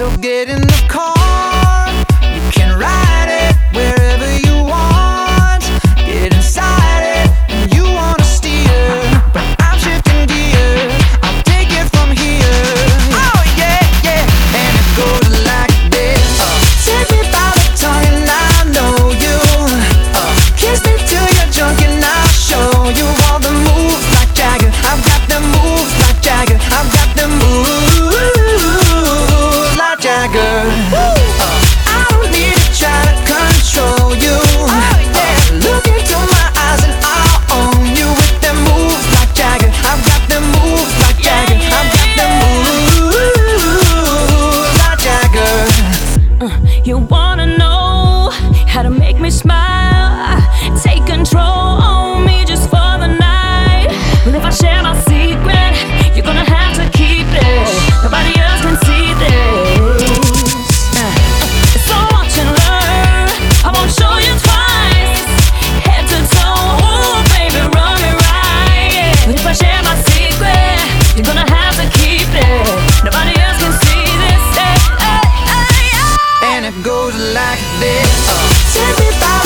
So get in the car. You want goes like this. Uh.